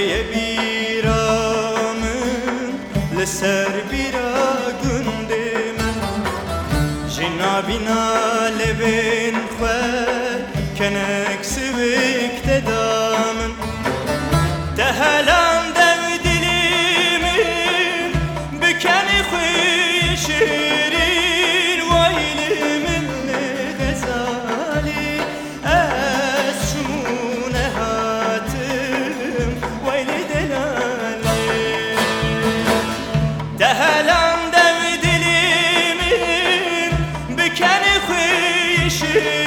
Eye biramın leser biragın demen Jina bina leben kwe kenek sivik teda 是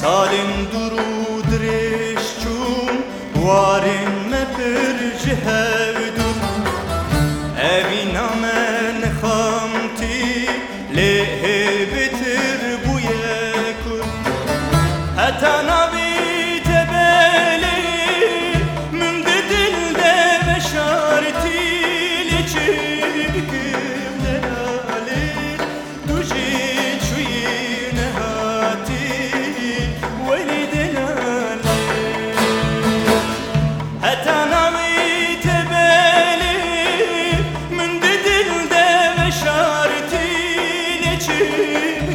Salim duru dirişçum Varin me pir cihevdur Evina men You.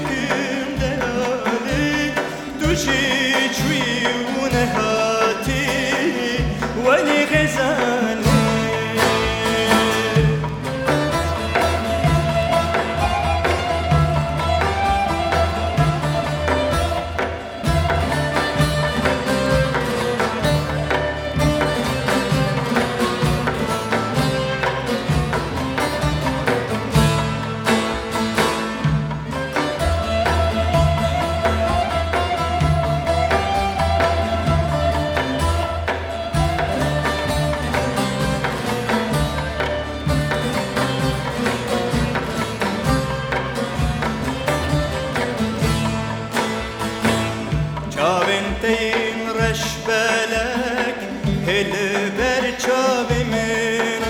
Heli ber çavimin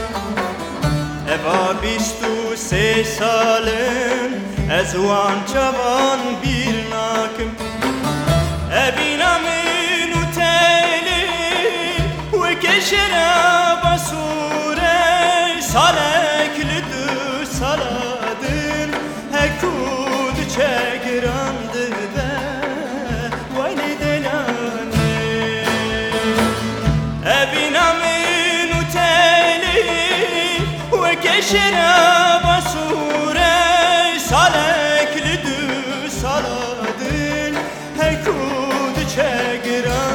Eva bistu se salin Ez wan çavan bir nakim Evina min uteli Ve keşera şirab asure salekli dü saladın hekud çegran